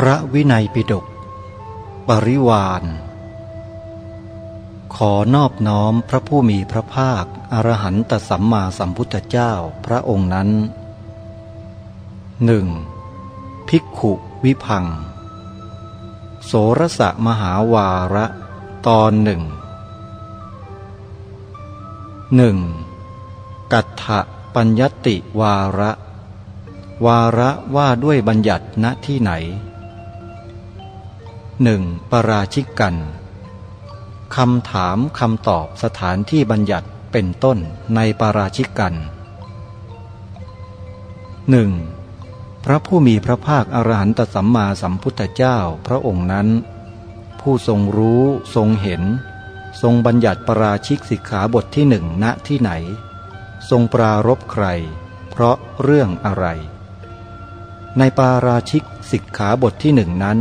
พระวินัยปิฎกปริวาน ขอนอบน้อมพระผู้มีพระภาค อรหันตสัมมาสัมพุทธเจ้าพระองค์นั้นหนึ่งภิกขุวิพัง โสรสะมหาวาระตอนหนึ่งหนึ่งกัตถะปัญญติวาระ วาระว่าด้วยบัญญัติณที่ไหน หนึ่งปราชิกกันคำถามคำตอบสถานที่บัญญัติเป็นต้นในปาราชิกกันหนึ่งพระผู้มีพระภาคอรหันตสัมมาสัมพุทธเจ้าพระองค์นั้น ผู้ทรงรู้ทรงเห็น ทรงบัญญัติปราชิกสิกขาบทที่หนึ่งณที่ไหน ทรงปรารบใคร เพราะเรื่องอะไร ในปาราชิกสิกขาบทที่หนึ่งนั้น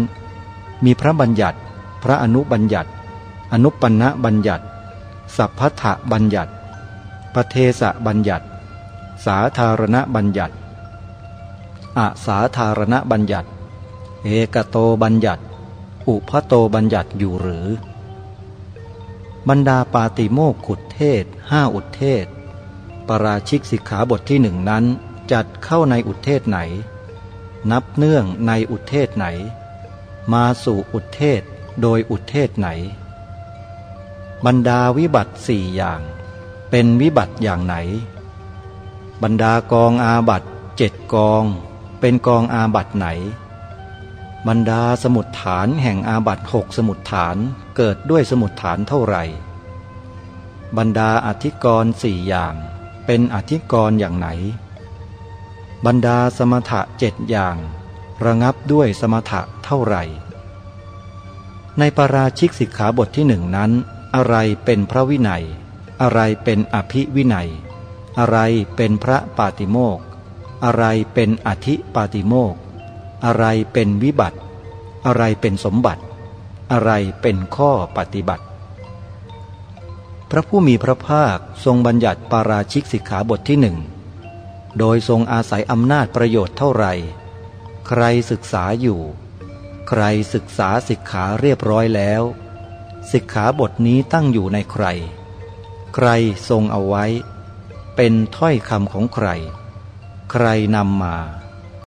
มีพระบัญญัติ พระอนุบัญญัติ อนุปันนะบัญญัติ สัพพะบัญญัติปเทสะบัญญัติ สาธารณบัญญัติอาสาธารณบัญญัติ เอกโตบัญญัติ อุพโตบัญญัติอยู่หรือ บรรดาปาติโมกขุดเทศห้าอุทเทศ ปราชิกสิกขาบทที่หนึ่งนั้นจัดเข้าในอุทเทศไหน นับเนื่องในอุทเทศไหน มาสู่อุทเทศโดยอุทเทศไหน บรรดาวิบัติสี่อย่าง เป็นวิบัติอย่างไหน บรรดากองอาบัตเจ็ดกอง เป็นกองอาบัตไหน บรรดาสมุดฐานแห่งอาบัตหกสมุดฐานเกิดด้วยสมุดฐานเท่าไหร่ บรรดาอธิกรณสี่อย่าง เป็นอธิกรณอย่างไหน บรรดาสมถะเจ็ดอย่าง ระงับด้วยสมถะเท่าไหร่ ในปาราชิกสิกขาบทที่หนึ่งนั้น อะไรเป็นพระวินัย อะไรเป็นอภิวินัย อะไรเป็นพระปาติโมกอะไรเป็นอธิปาติโมกอะไรเป็นวิบัติ อะไรเป็นสมบัติ อะไรเป็นข้อปฏิบัติ พระผู้มีพระภาคทรงบัญญัติปาราชิกสิกขาบทที่หนึ่งโดยทรงอาศัยอำนาจประโยชน์เท่าไหร่ ใครศึกษาอยู่ ใครศึกษาสิกขาเรียบร้อยแล้ว สิกขาบทนี้ตั้งอยู่ในใคร ใครทรงเอาไว้ เป็นถ้อยคำของใคร ใครนำมา